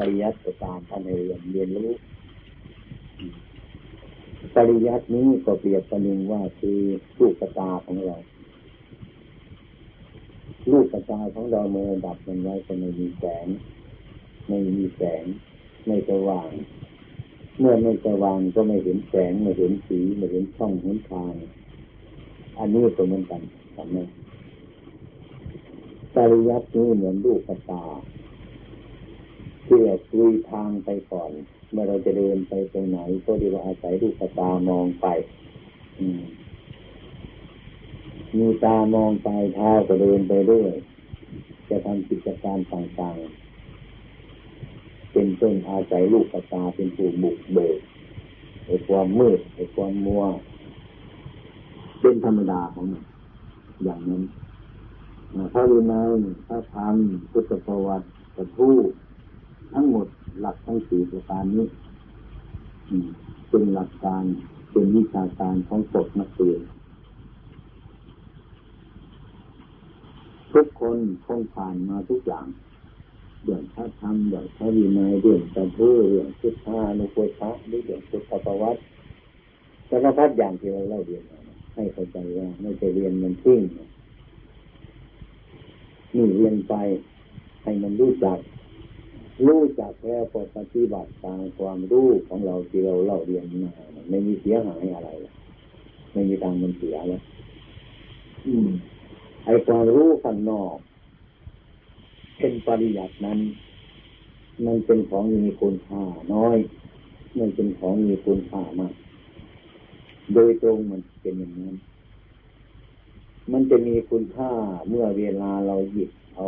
ปริยัติตามท่านเรียนเรียนรู้ปริยัตินี้ก็เปรียบประหนึ่งว่าคือลูกตาของเรา ลูกตาของเราเมื่อดับมันไว้ก็ไม่มีแสง ไม่มีแสง ไม่สว่าง เมื่อไม่สว่างก็ไม่เห็นแสงไม่เห็นสีไม่เห็นช่องเห็นทาง อันนี้ก็เหมือนกันทำไหมปริยัตินี้เหมือนลูกตา พื่อคุยทางไปก่อน เมื่อเราจะเดินไปตรงไหนก็ดีว่าอาศัยลูกตามองไปมีตามองไปเท้าก็เดินไปด้วยจะทำกิจการต่างๆ เป็นต้นอาศัยลูกตาเป็นผู้บุกเบิกไอ้ความมืดไอ้ความมัว เป็นธรรมดาของมันอย่างนั้นพระวินัยพระธรรมพุทธประวัติพระทู ทั้งหมดหลักทั้งสี่ประการนี้เป็นหลักการเป็นวิชาการของศพนักเรียนทุกคนคงผ่านมาทุกอย่างเรื่องพระธรรมเรื่องพระวินัยเรื่องสัมพุเรื่องพุทธานุโุทะหรือเรื่องพุทธประวัติสารพัดอย่างที่เราเล่าเรียนให้เข้าใจว่าไม่จะเรียนมันทิ้งนี่เรียนไปให้มันรู้จัก รู้จักแล้วก็ปฏิบัติตามความรู้ของเราที่เราเล่าเรียนมาไม่มีเสียหายอะไรไม่มีทางมันเสียแล้วอืมไอ้ความรู้ข้างนอก เป็นปริยัตินั้น มันเป็นของมีคุณค่าน้อยมันเป็นของมีคุณค่ามาก โดยตรงมันเป็นอย่างนั้น มันจะมีคุณค่าเมื่อเวลาเราหยิบเอา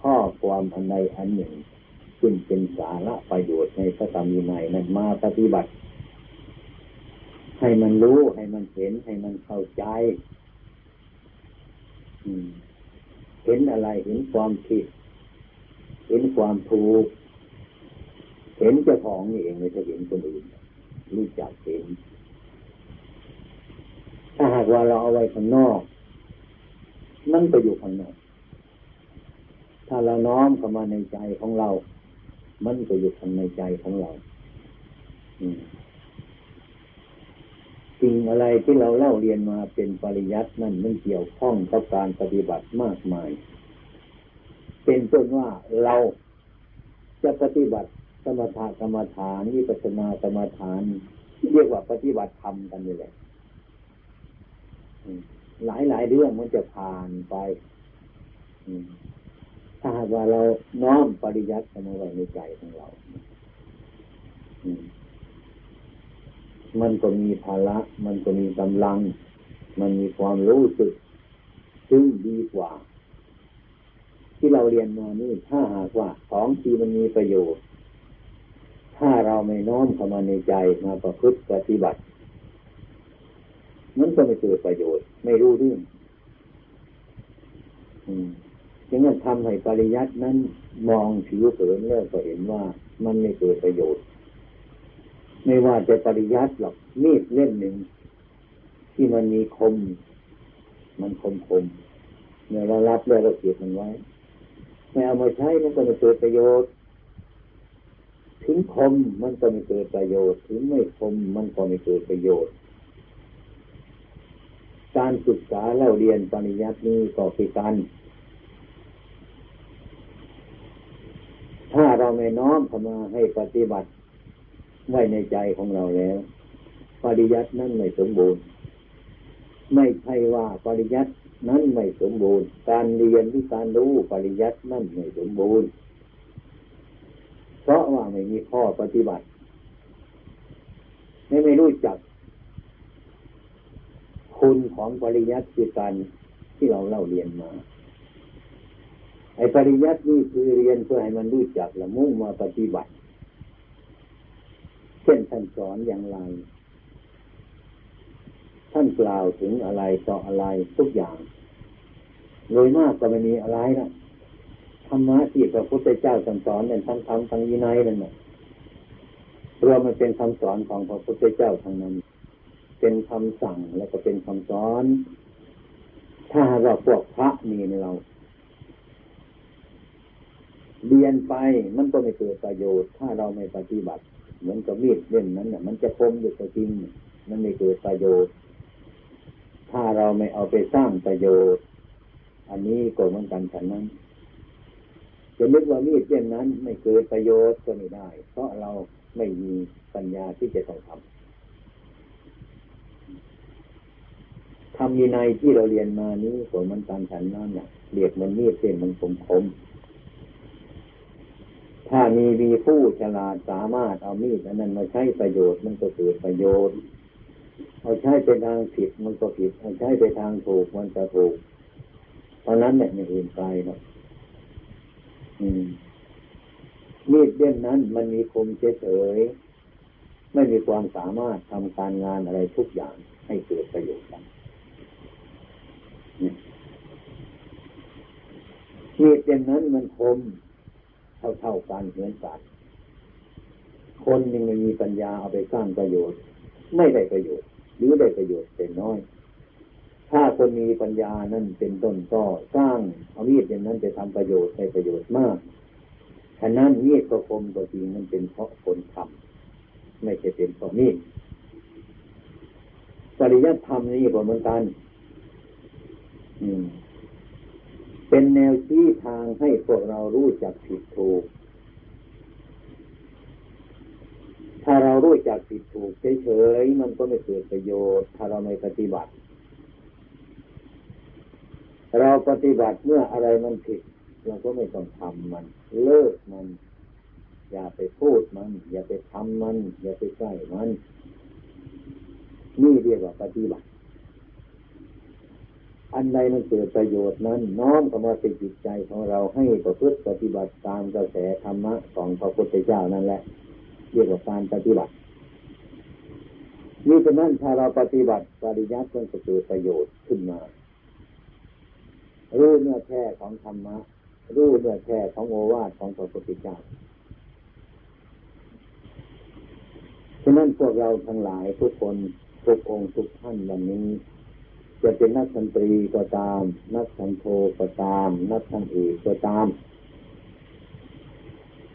ข้อความอันใดอันหนึ่ง ขึ้นเป็นสาระประโยชน์ในพระธรรมวินัยนั้นมาปฏิบัติ ให้มันรู้ให้มันเห็นให้มันเข้าใจเห็นอะไรเห็นความผิด เห็นความถูก เห็นเจ้าของนี่เองไม่ใช่เห็นคนอื่นรู้จักเห็น ถ้าหากว่าเราเอาไว้ข้างนอกนั่นไปอยู่ข้างนอก ถ้าเราน้อมเข้ามาในใจของเรา มันก็อยู่ข้างในใจของเราสิ่งอะไรที่เราเล่าเรียนมาเป็นปริยัตินั่นมันเกี่ยวข้องกับการปฏิบัติมากมาย เป็นต้นว่าเราจะปฏิบัติสมถกรรมฐานวิปัสสนากรรมฐาน เรียกว่าปฏิบัติธรรมกันนี่แหละหลายหลายเรื่องมันจะผ่านไป ถ้าหากว่าเราน้อมปริยัติเข้ามาไว้ในใจของเรา มันก็มีภาระ มันก็มีกำลัง มันมีความรู้สึก ซึ่งดีกว่า ที่เราเรียนมานี่ ถ้าหากว่าของที่มันมีประโยชน์ ถ้าเราไม่น้อมเข้ามาในใจมาประพฤติปฏิบัติ มันก็ไม่เกิดประโยชน์ ไม่รู้เรื่อง อืม จึงนั้นทำให้ปริยัตินั้นมองผิวเผินแล้วก็เห็นว่ามันไม่เกิดประโยชน์ ไม่ว่าจะปริยัติหรอกมีดเล่มหนึ่งที่มันมีคม มันคมคมเมื่อเรารับแล้วเราเก็บมันไว้ไม่เอามาใช้มันก็ไม่เกิดประโยชน์ ถึงคมมันก็ไม่เกิดประโยชน์ ถึงไม่คมมันก็ไม่เกิดประโยชน์ การศึกษาเล่าเรียนปริยัตินี้ก็คือการถ้า เราไม่น้อมเข้ามาให้ปฏิบัติไว้ในใจของเราแล้ว ปริยัตินั้นไม่สมบูรณ์ ไม่ใช่ว่าปริยัตินั้นไม่สมบูรณ์ การเรียนที่การรู้ปริยัตินั้นไม่สมบูรณ์ เพราะว่าไม่มีข้อปฏิบัติ ไม่ไม่รู้จัก คุณของปริยัติคือการที่เราเล่าเรียนมา ไอ้ปริยัตินี่คือเรียนเพื่อให้มันรู้จักละมุ่งมาปฏิบัติ เช่นท่านสอนอย่างไร ท่านกล่าวถึงอะไรต่ออะไรทุกอย่างโดยมากก็ไม่มีอะไรนะธรรมะที่พระพุทธเจ้าสอนเนี่ยทั้งธรรมทั้งวินัยนั่นแหละรวมมันเป็นคำสอนของพระพุทธเจ้าทั้งนั้น เป็นคำสั่งแล้วก็เป็นคำสอน ถ้าเราพวกพระมีในเรา เรียนไปมันก็ไม่เกิดประโยชน์ ถ้าเราไม่ปฏิบัติ เหมือนกับมีดเล่นนั้นเนี่ยมันจะคมอยู่ก็จริงมันไม่เกิดประโยชน์ ถ้าเราไม่เอาไปสร้างประโยชน์ อันนี้ก็เหมือนกันฉันนั้นจะนึกว่ามีดเล่นนั้น ไม่เกิดประโยชน์ก็ไม่ได้ เพราะเราไม่มีปัญญาที่จะต้องทำทำยีในที่เราเรียนมานี้ก็มันการฉันนั้นเนี่ยเรียกมันมีดเส้นมันคมคม ถ้ามีมีผู้ฉลาดสามารถเอามีดอันนั้นมาใช้ประโยชน์มันก็เกิดประโยชน์ เอาใช้ไปทางผิดมันก็ผิด เอาใช้ไปทางถูกมันจะถูก เพราะนั้นเนี่ยไม่อื่นไกลหรอกมีดเล่มนั้นมันมีคมเฉยๆไม่มีความสามารถทำการงานอะไรทุกอย่างให้เกิดประโยชน์กันมีดเล่มนั้นมันคม เท่าๆกันเหมือนกันคนยังไม่มีปัญญาเอาไปสร้างประโยชน์ ไม่ได้ประโยชน์ หรือได้ประโยชน์เป็นน้อย ถ้าคนมีปัญญานั่นเป็นต้นก็สร้างเอามีดอย่างนั้นไปทำประโยชน์ได้ประโยชน์มากฉะนั้นมีดก็คมก็จริงมันเป็นเพราะคนทำไม่ใช่เป็นเพราะมีดปริยธรรมนี่ก็เหมือนกัน อืม เป็นแนวชี้ทางให้พวกเรารู้จักผิดถูก ถ้าเรารู้จักผิดถูกเฉยๆมันก็ไม่เกิดประโยชน์ ถ้าเราไม่ปฏิบัติ เราปฏิบัติเมื่ออะไรมันผิด เราก็ไม่ต้องทำมัน เลิกมัน อย่าไปพูดมัน อย่าไปทำมัน อย่าไปใกล้มัน นี่เรียกว่าปฏิบัติ อันใดมันเกิดประโยชน์นั้น น้อมเข้ามาเป็นจิตใจของเราให้ประพฤติปฏิบัติตามกระแสธรรมะของพระพุทธเจ้านั่นแหละเรียกว่าการปฏิบัตินี่ฉะนั้นถ้าเราปฏิบัติปริยัติก็จะเกิดประโยชน์ขึ้นมารู้เนื้อแท้ของธรรมะรู้เนื้อแท้ของโอวาทของพระพุทธเจ้าฉะนั้นพวกเราทั้งหลายทุกคนทุกองค์ทุกท่านวันนี้ จะเป็นนักดนตรีก็ตาม นักสังโทก็ตาม นักทำเอกก็ตาม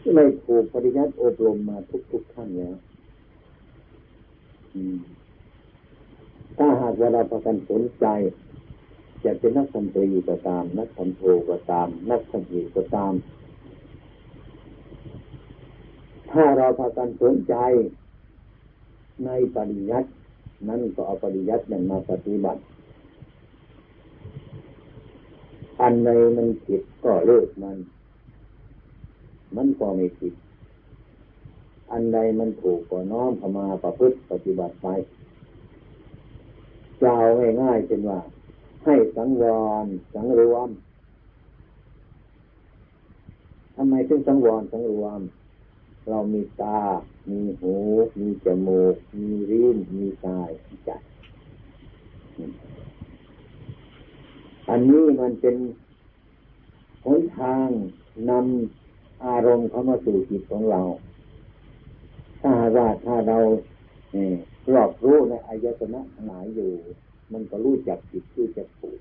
ที่ไม่ถูกปริยัติอบรมมาทุกๆขั้นแล้วถ้าหากว่าเราประกันสนใจจะเป็นนักดนตรีก็ตาม นักทำโทก็ตาม นักทำเอกก็ตาม ถ้าเราพากันสนใจในปริยัตินั่นก็เอาปริยัตินั้นมาปฏิบัติ อันใดมันผิดก็เลิกมัน มันก็ไม่ผิด อันใดมันถูกก็น้อมเข้ามาประพฤติปฏิบัติไปจะเอาง่ายๆเป็นว่า ให้สังวรสังรวมทำไมถึงสังวรสังรวม เรามีตา มีหู มีจมูก มีริ้นมีกายมีใจ อันนี้มันเป็นหนทางนำอารมณ์เข้ามาสู่จิตของเรา ถ้าว่าถ้าเรารอบรู้ในอายตนะหลายอยู่ มันก็รู้จักจิตรู้จักถูก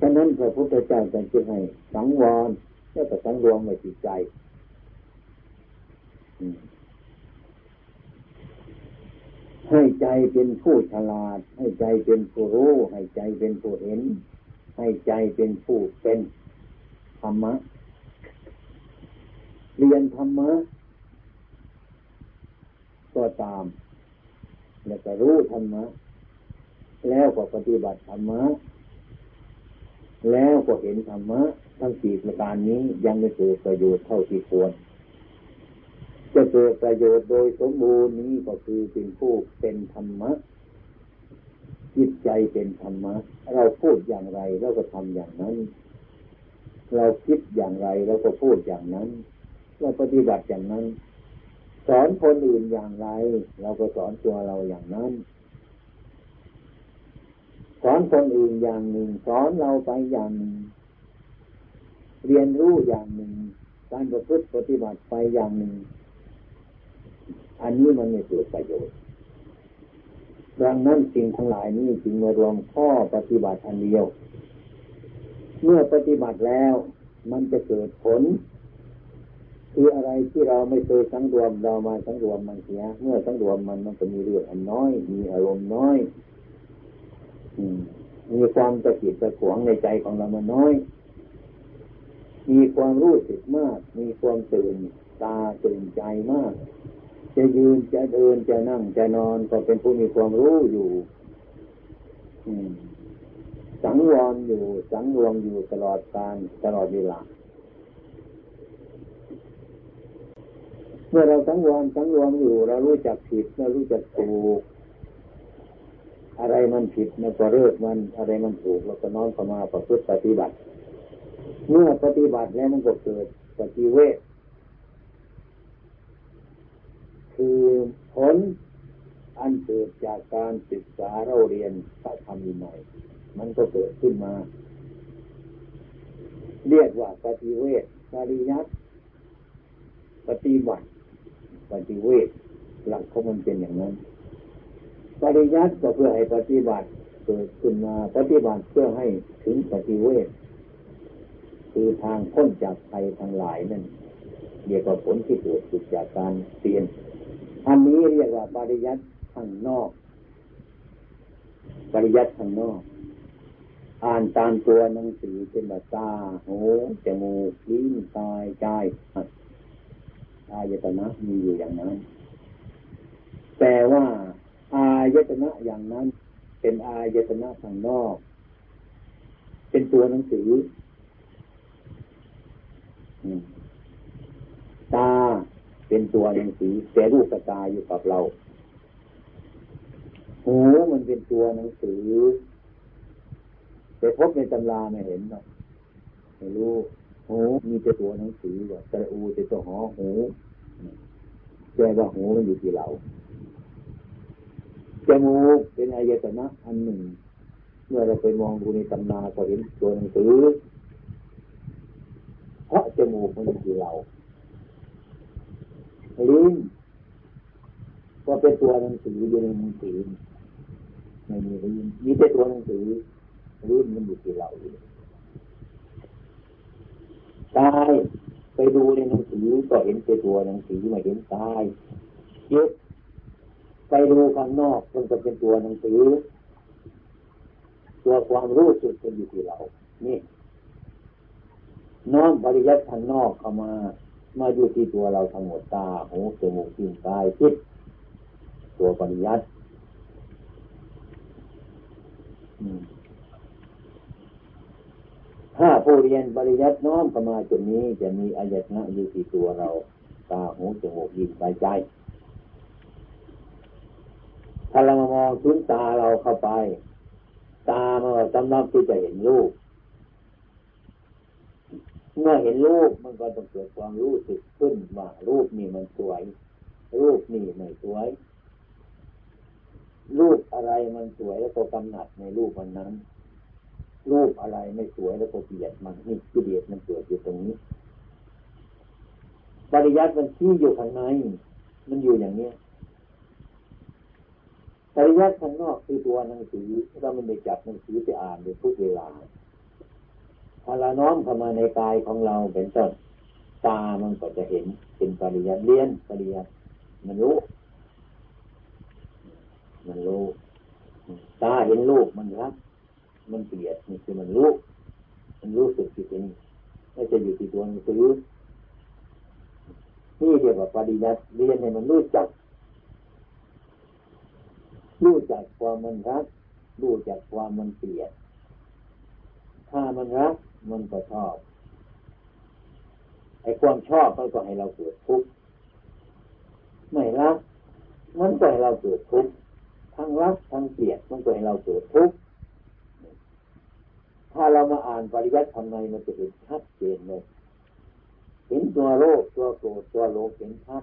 ฉะนั้นพระพุทธเจ้าจึงให้ สังวรแล้วก็สังรวมในจิตใจ ให้ใจเป็นผู้ฉลาด ให้ใจเป็นผู้รู้ ให้ใจเป็นผู้เห็น ให้ใจเป็นผู้เป็นธรรมะ เรียนธรรมะก็ตาม แล้วก็รู้ธรรมะ แล้วก็ปฏิบัติธรรมะ แล้วก็เห็นธรรมะ ทั้งสี่ประการนี้ยังไม่เกิดประโยชน์เท่าที่ควร จะเกิดประโยชน์โดยสมบูรณ์นี้ก็คือเป็นผู้เป็นธรรมะจิตใจเป็นธรรมะ เราพูดอย่างไรเราก็ทำอย่างนั้น เราคิดอย่างไรเราก็พูดอย่างนั้น เราปฏิบัติอย่างนั้น สอนคนอื่นอย่างไร เราก็สอนตัวเราอย่างนั้น สอนคนอื่นอย่างหนึ่ง สอนเราไปอย่างหนึ่ง เรียนรู้อย่างหนึ่ง การประพฤติปฏิบัติไปอย่างหนึ่ง อันนี้มันไม่เกิดประโยชน์ดังนั้นสิ่งทั้งหลายนี้จึงมารวมข้อปฏิบัติอันเดียว เมื่อปฏิบัติแล้ว มันจะเกิดผล คืออะไรที่เราไม่เคยสังรวมเรามาสังรวมมันเสีย เมื่อสังรวมมันมันจะมีเรื่องอันน้อย มีอารมณ์น้อยอืมมีความตะกิดตะขวงในใจของเรามันน้อย มีความรู้สึกมาก มีความตื่นตาตื่นใจมาก จะยืนจะเดินจะนั่งจะนอนก็เป็นผู้มีความรู้อยู่สังวรอยู่ สังรวมอยู่ตลอดการตลอดเวลาเมื่อเราสังวรสังรวมอยู่ เรารู้จักผิดเรารู้จักถูก อะไรมันผิดเราก็เลิกมัน อะไรมันถูกเราก็น้อมเข้ามาประพฤติปฏิบัติ เมื่อปฏิบัติแล้วมันก็เกิดปฏิเวท คือผลอันเกิดจากการศึกษาเราเรียนพระธรรมวินัยมันก็เกิดขึ้นมา เรียกว่าปฏิเวทปริยัติปฏิบัติปฏิเวทหลักของมันเป็นอย่างนั้น ปริยัติก็เพื่อให้ปฏิบัติเกิดขึ้นมาปฏิบัติเพื่อให้ถึงปฏิเวทคือทางพ้นจากภัยทั้งหลายนั่นเรียกว่าผลที่เกิดจากการเรียน อันนี้เรียกว่าปริยัติข้างนอก ปริยัติข้างนอก อ่านตามตัวหนังสือเป็นแบบตาหูจมูกลิ้นกายใจอายตนะมีอยู่อย่างนั้น แต่ว่า อายตนะอย่างนั้น เป็นอายตนะข้างนอก เป็นตัวหนังสือ เป็นตัวหนังสือแต่รูปตาอยู่กับเราหูมันเป็นตัวหนังสือแต่พบในตำราไม่เห็นหรอกไม่รู้หูมีแต่ตัวหนังสือว่าตะอูแต่ตัวหอหูแปลว่าหูมันอยู่ที่เราจมูกเป็นอายตนะอันหนึ่ง เมื่อเราไปมองดูในตำนาก็เห็นตัวหนังสือเพราะจมูกมันอยู่ที่เรา ลิ้นก็เป็นตัวหนังสืออยู่ในหนังสือไม่มีลิ้นมีแต่ตัวหนังสือลิ้นมันอยู่ที่เราอยู่ตายไปดูในหนังสือก็เห็นแต่ตัวหนังสือไม่เห็นตายยึดไปดูข้างนอกมันก็เป็นตัวหนังสือ ตัวความรู้สึกเป็นอยู่ที่เรา นี่น้อมปริยัติข้างนอกเข้ามา มาอยู่ที่ตัวเราทั้งหมดตาหูจมูกลิ้นกายจิตตัวปริยัติถ้าผู้เรียนปริยัติน้อมเข้ามาจุดนี้จะมีอายตนะอยู่ที่ตัวเรา ตาหูจมูกลิ้นกายใจถ้าเรามามองพื้นตาเราเข้าไป ตามันสำนับที่จะเห็นรูป เมื่อเห็นรูปมันก็ต้องเกิดความรู้สึกขึ้นว่ารูปนี่มันสวย รูปนี่ไม่สวย รูปอะไรมันสวยแล้วก็กำหนัดในรูปมันนั้น รูปอะไรไม่สวยแล้วก็เกลียดมันนี่กิเลสมันเกิดอยู่ตรงนี้ ปริยัติมันที่อยู่ข้างในมันอยู่อย่างเนี้ยปริยัติข้างนอกคือตัวหนังสือเราไม่ได้จับหนังสือไปอ่านในทุกเวลา พอเราน้อมเข้ามาในกายของเราเป็นต้นตามันก็จะเห็นเป็นปริยัติเรียนปริยัติมันรู้ มันรู้ ตาเห็นรูปมันรักมันเกลียดนี่คือมันรู้มันรู้สึกที่เป็นไม่จะอยู่ที่ตัวหนังสือนี่เรียกว่าปริยัติเรียนให้มันรู้จัก รู้จักความมันรักรู้จักความมันเกลียดถ้ามันรัก มันก็ชอบ ไอ้ความชอบมันก็ให้เราเกิดทุกข์ไม่รักมันก็ให้เราเกิดทุกข์ทั้งรักทั้งเกลียดมันก็ให้เราเกิดทุกข์ถ้าเรามาอ่านปริยัติทำไมมันจะเห็นชัดเจนเลยเห็นตัวโลกตัวโกรธตัวโลภเห็นชัด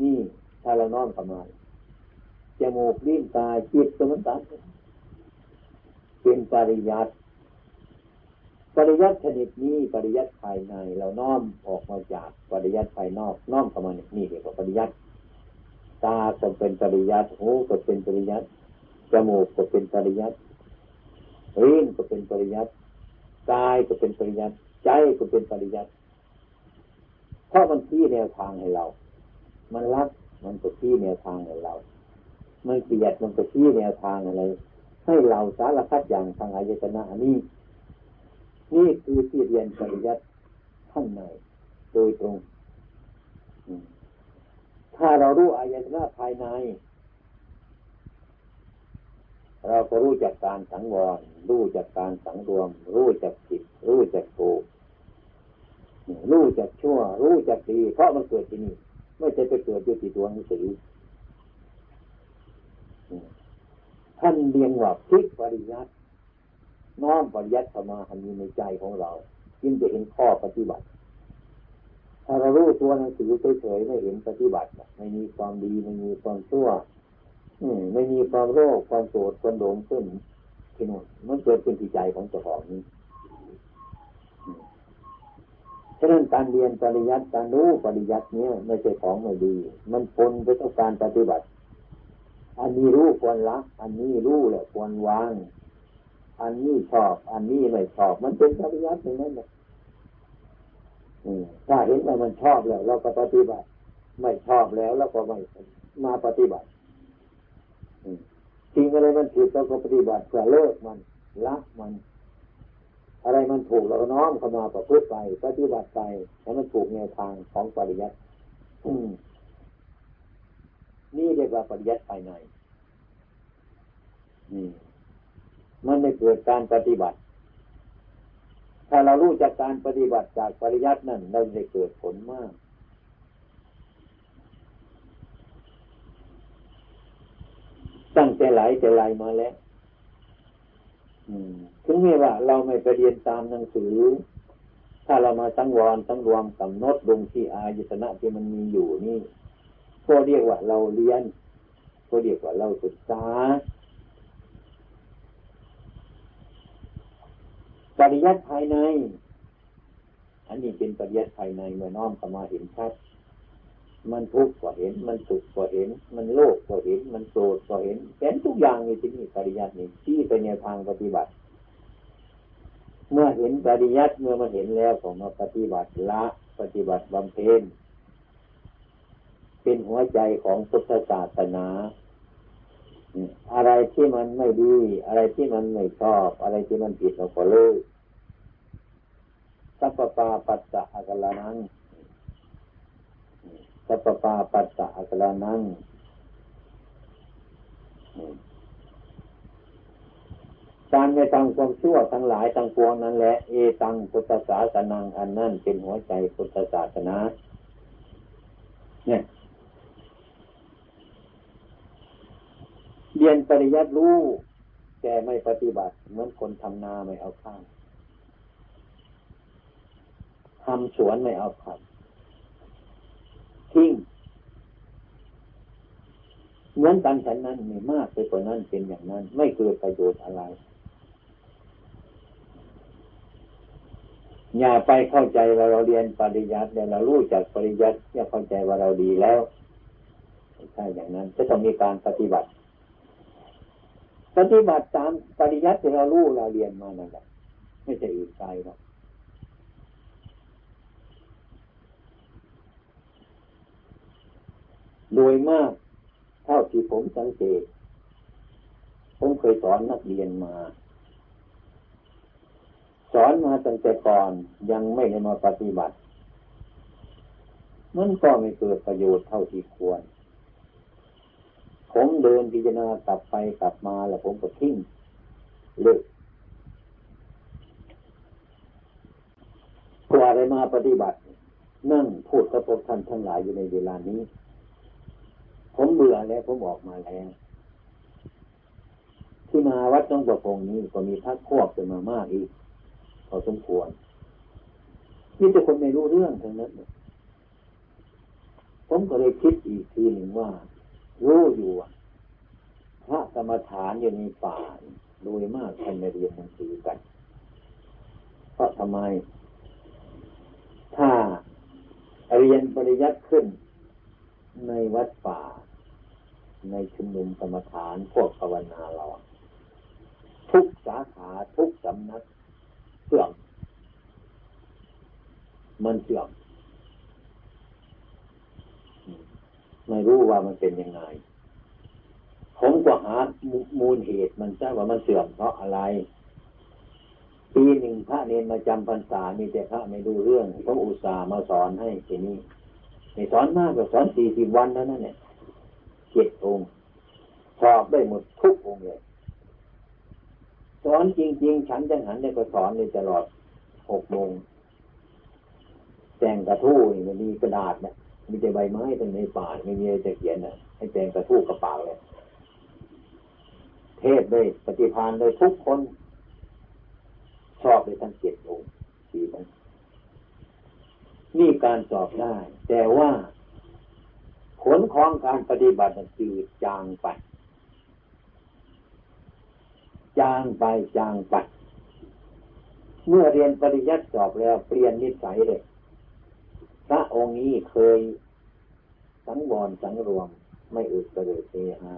นี่ถ้าเราน้อมเข้ามาจมูกลิ้นตาจิตสมันตัดเป็นปริยัติ ปริยัติชนิดนี้ปริยัติภายใน เราน้อมออกมาจากปริยัติภายนอก น้อมเข้ามานี่เรียกว่าปริยัติตาก็เป็นปริยัติหูก็เป็นปริยัติจมูกก็เป็นปริยัติลิ้นก็เป็นปริยัติกายก็เป็นปริยัติใจก็เป็นปริยัติเพราะมันชี้แนวทางให้เรา มันรักมันก็ชี้แนวทางให้เรา มันเกลียดมันก็ชี้แนวทางอะไร ให้เราสารพัดอย่างทางอายตนะนี้นี่ นี่คือที่เรียนปริยัติข้างในโดยตรง ถ้าเรารู้อายตนะภายใน เราก็รู้จักการสังวร รู้จักการสังรวม รู้จักผิดรู้จักถูกรู้จักชั่ว รู้จักดี เพราะมันเกิดที่นี่ ไม่ใช่ไปเกิดอยู่ที่ตัวงสือท่านเรียงว่าพิกปริยัติ น้อมปริยัติเข้ามาหันอยู่ในใจของเราจึงจะเห็นข้อปฏิบัติ ถ้าเรารู้ตัวหนังสือเฉยๆไม่เห็นปฏิบัติไม่มีความดีไม่มีความชั่วไม่มีความโรคความโกรธความหลงขึ้นที่นู่นมันเกิดเป็นที่ใจของเจ้าของนี้ฉะนั้นการเรียนปริยัติการรู้ปริยัติเนี้ยไม่ใช่ของไม่ดี มันปนไปกับการปฏิบัติ อันนี้รู้ควรละอันนี้รู้แหละควรวาง อันนี้ชอบ อันนี้ไม่ชอบ มันเป็นปริยัติอย่างนั้นแหละถ้าเห็นว่ามันชอบแล้ว เราก็ปฏิบัติ ไม่ชอบแล้วเราก็ไม่มาปฏิบัติสิ่งอะไรมันผิดเราก็ปฏิบัติเพื่อเลิกมันละมัน อะไรมันถูกเราน้อมเข้ามาประพฤติไป ปฏิบัติไปให้มันถูกแนวทางของปริยัตินี่เรียกว่าปริยัติภายในมั มันไม่เกิดการปฏิบัติ ถ้าเรารู้จากการปฏิบัติจากปริยัตินั่นเราจะเกิดผลมาก ตั้งแต่ไหลแต่หลมาแล้วถึงแม้ว่าเราไม่ไปเรียนตามหนังสือ ถ้าเรามาสังวรสังรวมกำหนดลงที่อายตนะที่มันมีอยู่นี่ก็เรียกว่าเราเรียนก็เรียกว่าเราศึกษา ปริยัติภายใน อันนี้เป็นปริยัติภายในเมื่อน้อมเข้ามาเห็นชัด มันทุกข์ก็เห็น มันสุขก็เห็น มันโลภก็เห็น มันโกรธก็เห็นเห็นทุกอย่างในที่นี้ปริยัตินี่ที่เป็นแนวทางปฏิบัติ เมื่อเห็นปริยัติเมื่อมาเห็นแล้วผมมาปฏิบัติละปฏิบัติบำเพ็ญเป็นหัวใจของพุทธศาสนาอะไรที่มันไม่ดี อะไรที่มันไม่ชอบ อะไรที่มันผิดเราก็เลิก สัพปาปัสสะอักลานังสัพปาปัสสะอักลานังการไม่ทำความชั่วทั้งหลายทั้งปวงนั้นแหละเอตังพุทธศาสนาอันนั่นเป็นหัวใจพุทธศาสนา เนี่ยเรียนปริยัติรู้แต่ไม่ปฏิบัติ เหมือนคนทำนาไม่เอาข้าว ทำสวนไม่เอาผักทิ้งเหมือนกันฉันนั้นมีมากไปกว่านั้นเป็นอย่างนั้น ไม่เกิดประโยชน์อะไร อย่าไปเข้าใจว่าเราเรียนปริยัติเรารู้จักปริยัติอย่าเข้าใจว่าเราดีแล้วไม่ใช่อย่างนั้นจะต้องมีการปฏิบัติ ปฏิบัติตามปริยัติที่เรารู้เราเรียนมานั่นแหละไม่ใช่อื่นไกลหรอก โดยมากเท่าที่ผมสังเกต ผมเคยสอนนักเรียนมา สอนมาตั้งแต่ก่อนยังไม่ได้มาปฏิบัติ มันก็ไม่เกิดประโยชน์เท่าที่ควร ผมเดินพิจารณากลับไปกลับมาแล้วผมก็ทิ้งเลิกกว่าได้มาปฏิบัติ นั่งพูดกับพวกท่านทั้งหลายอยู่ในเวลานี้ ผมเบื่อแล้วผมออกมาแล้ว ที่มาวัดต้องประพงนี้ก็มีพักควบเป็นมามากอีกพอสมควรนี่จะคนไม่รู้เรื่องทั้งนั้นผมก็เลยคิดอีกทีหนึ่งว่า รู้อยู่พระกรรมฐานอยู่ในป่าโดยมากท่านไม่เรียนหนังสือกันเพราะทำไม ถ้าเรียนปริยัติขึ้นในวัดป่า ในชุมนุมกรรมฐานพวกภาวนาเรา ทุกสาขาทุกสำนักเสื่อม มันเสื่อม ไม่รู้ว่ามันเป็นยังไง ผมก็หามูลเหตุมันทราบว่ามันเสื่อมเพราะอะไรปีหนึ่งพระเนนมาจำพรรษามีแต่พระไม่ดูเรื่องเขาอุตส่าห์มาสอนให้ทีนี้ไม่สอนมากกว่าสอนสี่สิบวันเท่านั้นเนี่ย เจ็ดองค์สอบได้หมดทุกองค์เลยสอนจริง ๆ ฉันจังหันเนี่ยก็สอนเลยตลอดหกโมงแจงกระทู้นี่มันมีกระดาษเนี่ยมีแต่ใบไม้ตรงในป่าไม่มีอะไรจะเขียนน่ะให้แจงกระทู้กระเป๋าเลยเทศเลยปฏิพานเลยทุกคน ชอบเลยทั้งเจ็ดองค์สี่นั้นนี่การสอบได้ แต่ว่า ผลของการปฏิบัติจืดจางไป จางไปจางไป เมื่อเรียนปริยัติสอบแล้วเปลี่ยนนิสัยเลย พระองค์นี้เคยสังวรสังรวม ไม่อึดกระเดเทหา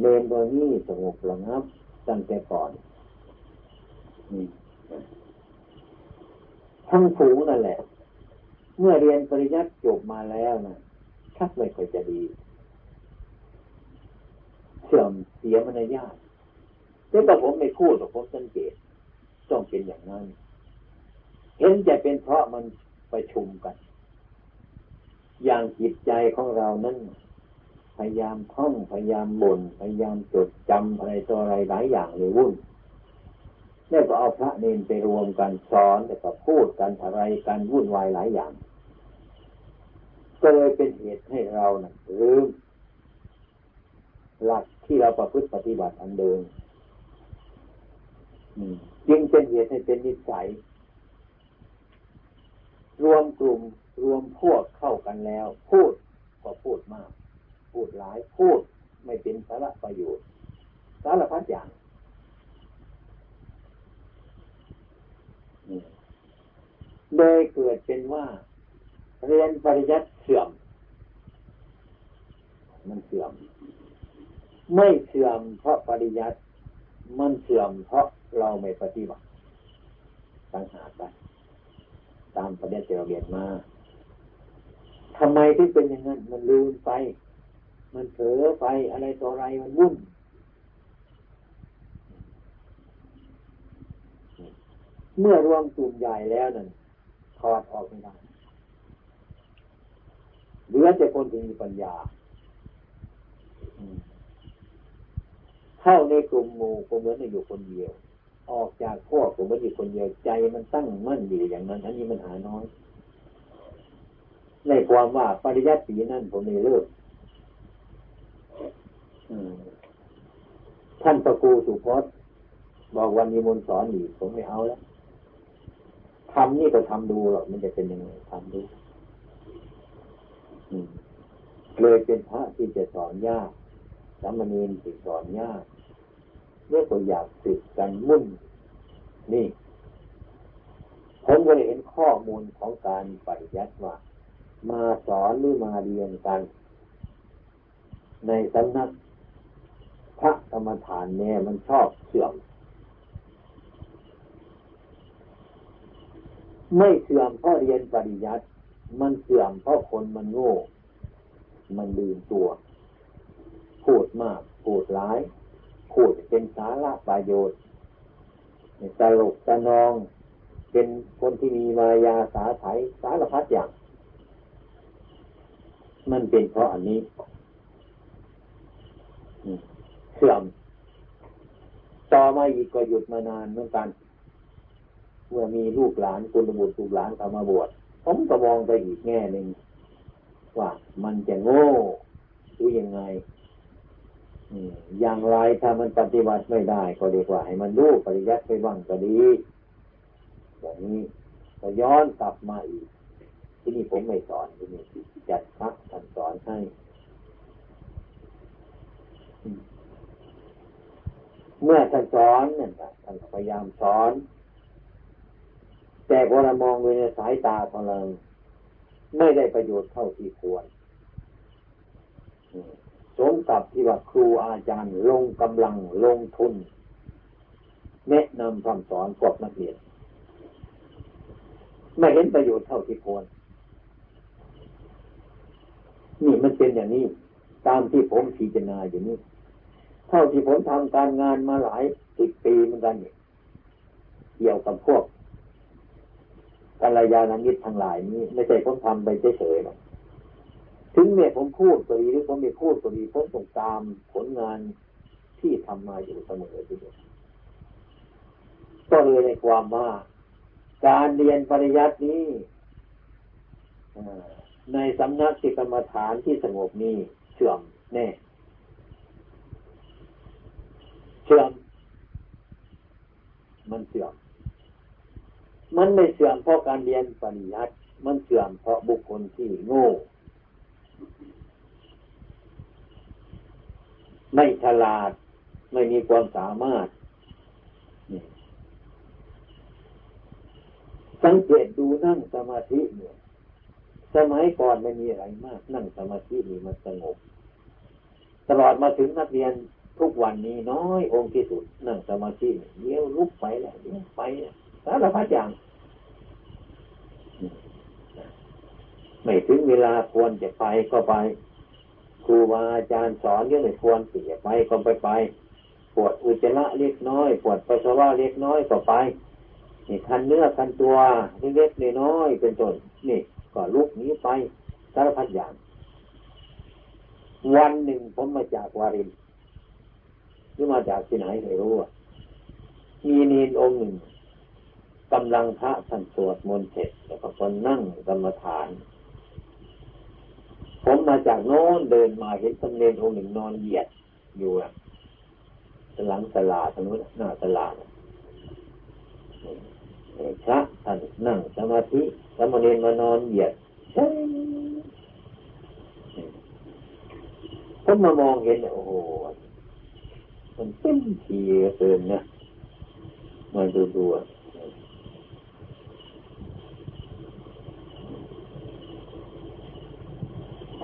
เรียนโดยนี้สงบระงับตั้งแต่ก่อนทั้งผูงนั่นแหละ เมื่อเรียนปริยัติจบมาแล้วนะ ชักไม่ค่อยจะดีเสื่อมเสียมารยาทแต่ผมไม่พูดแต่ผมสังเกตต้องเป็นอย่างนั้น เห็นจะเป็นเพราะมันประชุมกัน อย่างจิตใจของเรานั้นพยายามท่องพยายามบ่นพยายามจดจำอะไรตัวอะไรหลายอย่างเลยวุ่นแล้วก็เอาพระเนนไปรวมกันสอนแล้วก็พูดกันอะไรกันวุ่นวายหลายอย่าง เลยเป็นเหตุให้เรานะ่ะลืมหลักที่เราประพฤติปฏิบัติอันเดิมจึงเป็นเหตุให้เป็นนิสัย รวมกลุ่มรวมพวกเข้ากันแล้ว พูดก็พูดมาก พูดหลายพูดไม่เป็นสาระประโยชน์ สารพัดอย่างโดยเกิดเป็นว่า เรียนปริยัติเสื่อม มันเสื่อม ไม่เสื่อมเพราะปริยัติมันเสื่อมเพราะเราไม่ปฏิบัติตั้งหาไปตามประเด็นที่เราเรียนมาทำไมถึงเป็นอย่างนั้น มันลืมไป มันเผลอไปอะไรต่ออะไรมันวุ่นเมื่อรวมกลุ่มใหญ่แล้วนั่นถอดออกไม่ได้ เหลือแต่คนที่มีปัญญาเข้าในกลุ่มหมู่ก็เหมือนอยู่คนเดียว ออกจากพวกก็เหมือนอยู่คนเดียวใจมันตั้งมั่นอยู่อย่างนั้นอันนี้มันหาน้อย ในความว่าปริยัติีนั่นผมไม่เลิกท่านตะกูสุพจน์บอกวันนี้มนสอนอีกผมไม่เอาแล้วทำนี่ก็ทำดูหรอกมันจะเป็นยังไงทำดู เลยเป็นพระที่จะสอนยากสามเณรที่สอนยากเมื่อก็อยากสึกกันมุ่นนี่ผมก็เลยเห็นข้อมูลของการปฏิยัติว่า มาสอนหรือมาเรียนกัน ในสำนักพระกรรมฐานเนี่ยมันชอบเสื่อม ไม่เสื่อมเพราะเรียนปริยัติ มันเสื่อมเพราะคนมันโง่ มันลืมตัว พูดมากพูดร้าย พูดเป็นสาระประโยชน์ตลกตะนอง เป็นคนที่มีมายาสาไถสารพัดอย่าง มันเป็นเพราะอันนี้เสื่อม ต่อมาอีกก็หยุดมานานเหมือนกัน เมื่อมีลูกหลานคุณบุตรลูกหลานเข้ามาบวช ผมก็มองไปอีกแง่หนึ่งว่ามันจะโง่หรือยังไงอย่างไรถ้ามันปฏิบัติไม่ได้ก็ดีกว่า ให้มันรู้ปริยัติไปบ้างก็ดีอย่างนี้ก็ย้อนกลับมาอีก ที่นี่ผมไม่สอนที่นี่จัดพักท่านสอนให้เมื่อท่านสอนเนี่ยท่านพยายามสอน แต่พอเรามองไปในสายตาของเราไม่ได้ประโยชน์เท่าที่ควรสมกับที่ว่าครูอาจารย์ลงกำลังลงทุน แนะนำคำสอนพวกนักเรียน ไม่เห็นประโยชน์เท่าที่ควร นี่มันเป็นอย่างนี้ ตามที่ผมพิจารณาอยู่นี่เท่าที่ผมทำการงานมาหลายสิบปีเหมือนกันเนี่ยเกี่ยวกับพวก กัลยาณมิตรทั้งหลายนี้ไม่ใช่ผมทำไปเฉยๆหรอกถึงเนี่ยผมพูดก็ดีหรือผมไม่พูดก็ดีผมต้องตามผลงานที่ทำมาอยู่เสมอทีเดียวก็เลยในความว่าการเรียนปริยัตินี้ในสำนักสิกรรมฐานที่สงบนี้เชื่อมแน่เชื่อมมันเสื่อม มันไม่เสื่อมเพราะการเรียนปริยัติมันเสื่อมเพราะบุคคลที่โง่ ไม่ฉลาด ไม่มีความสามารถ สังเกตดูนั่งสมาธิเนี่ย สมัยก่อนไม่มีอะไรมาก นั่งสมาธินี่มันสงบ ตลอดมาถึงนักเรียนทุกวันนี้น้อยองค์ที่สุด นั่งสมาธิเลี้ยวลุกไปแล้วเลี้ยวไปสารพัดอย่าง ไม่ถึงเวลาควรจะไปก็ไปครูบาอาจารย์สอนยังไม่ควรเสียไปก็ไปไปปวดอุจจาระเล็กน้อยปวดปัสสาวะเล็กน้อยก็ไปนี่คันเนื้อคันตัวเล็กๆน้อยเป็นต้นนี่ ก็ลุกนี้ไปสารพัดอย่าง วันหนึ่งผมมาจากวารินหรือมาจากที่ไหนไม่รู้มีนีนองค์หนึ่งกำลังพระท่านสวดมนต์เสร็จแล้วก็คนนั่งกรรมฐาน ผมมาจากโน้นเดินมาเห็นสมเด็จองค์หนึ่งนอนเหยียดอยู่หลังตลาดตรงนู้นหน้าตลาดพระท่านนั่งสมาธิสมเด็จมานอนเหยียดใช่ผมมามองเห็นโอ้โหมันเต็มทีเกินนะมันดูดู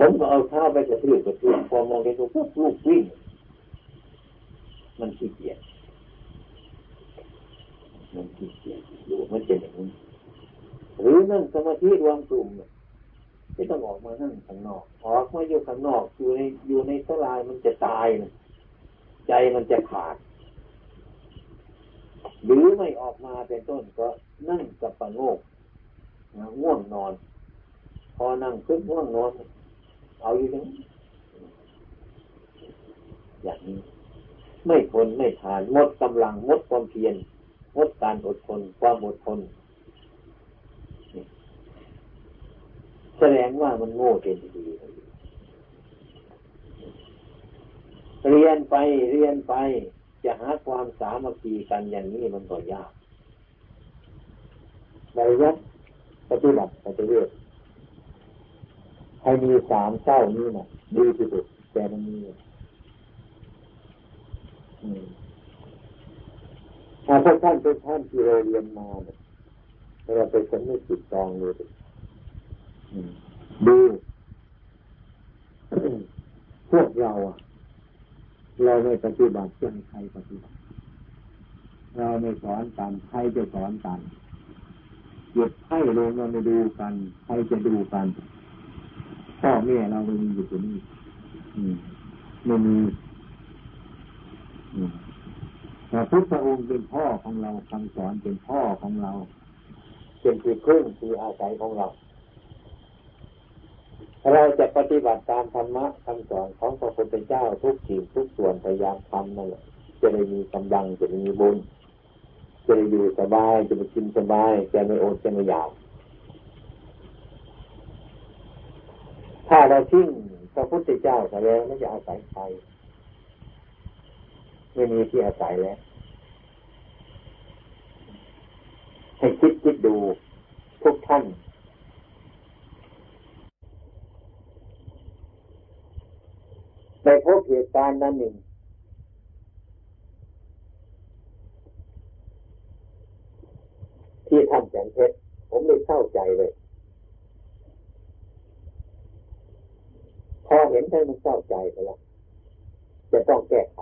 ผมก็เอาเท้าไปกระทืบกระทืบพอมองเห็นตัวปุ๊บลูกวิ่ง มันขี้เกียจมันขี้เกียจอยู่มันเป็นอย่างนี้หรือนั่งสมาธิรวมกลุ่มไม่ต้องออกมานั่งข้างนอก ออกมาอยู่ข้างนอกอยู่ในอยู่ในสลายมันจะตายนะใจมันจะขาด หรือไม่ออกมาเป็นต้นก็นั่งกับประโงกง่วงนอน พอนั่งขึ้นง่วงนอน เอาอยู่ตรงอย่างนี้ ไม่ทนไม่ทานหมดกำลังหมดความเพียรหมดการอดทนความอดทนแสดงว่ามันโง่เต็มทีเรียนไปเรียนไป จะหาความสามัคคีกันอย่างนี้มันก็ยากในยัดปฏิบัติปฏิเวท ให้มีสามเศร้านี้นะดีที่สุดแต่มันมีถ้าพวกท่านเป็นท่านที่เราเรียนมาเนี่ยเราไปสมุจิตตองเลยดูพวกเราอะ เราไม่ปฏิบัติจะให้ใครปฏิบัติ เราไม่สอนกันใครจะสอนกันเก็บให้ลงเราไม่ดูกัน ใครจะดูกัน พ่อแม่เราไม่มีอยู่ตรงนี้ไม่มีพระพุทธองค์เป็นพ่อของเราคำสอนเป็นพ่อของเราเป็นที่พึ่งที่อาศัยของเรา เราจะปฏิบัติตามธรรมะคำสอนของพระพุทธเจ้าทุกสิ่งทุกส่วนพยายามทำนั่นแหละจะได้มีกำลังจะได้มีบุญจะได้อยู่สบายจะไปกินสบายจะไม่อดจะไม่อยาก ถ้าเราทิ้งพระพุทธเจ้าไปแล้วไม่จะอาศัยใครไม่มีที่อาศัยแล้ว ให้คิดคิดดูทุกท่าน ในพบเหตุการณ์นั้นหนึ่ง ที่ทำแสงเพชรผมเลยเข้าใจเลย พอเห็นท่านมันเข้าใจไปแล้วจะต้องแก้ไข